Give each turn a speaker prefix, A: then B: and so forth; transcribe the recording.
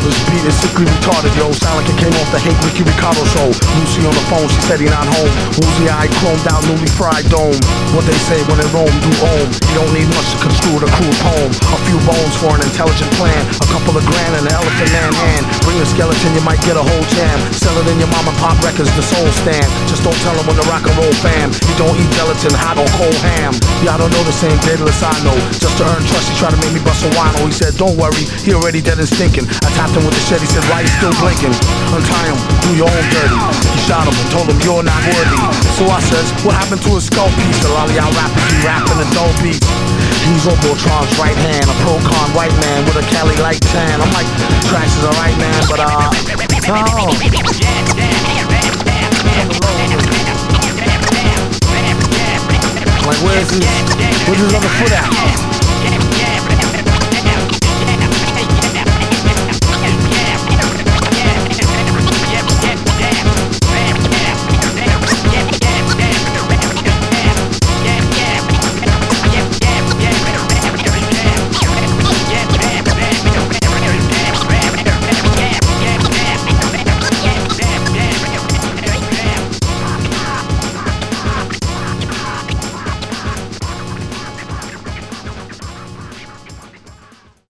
A: this beat is sickly retarded, yo. Sound like it came off the Hank Ricky Ricardo show. Lucy on the phone, she said he not home. Woozy eye, chromed out, newly fried dome. What they say when in Rome, do home. You don't need much to construe the crude poem. A few bones for an intelligent plan. A couple of grand and an elephant man hand. Bring a skeleton, you might get a whole jam. Sell it in your mama pop records, the soul stand. Just don't tell them when the rock and roll fam. You don't eat gelatin, hot or cold ham. Y'all don't know the same daedalus I know. Just to earn trust, he tried to make me bust a wino. He said, don't worry, he already dead and stinking. I tapped with the he said, why you still blinking? Untie him, do your own dirty. He shot him and told him, you're not worthy. So I says, what happened to his skull piece? The lolly out rapping, he rapping a dope beat. He's Robotron's right hand, a pro-con white man with a Cali light tan. I'm like, Trash is a right man, but uh, no. Like, where's his, where's his other foot at?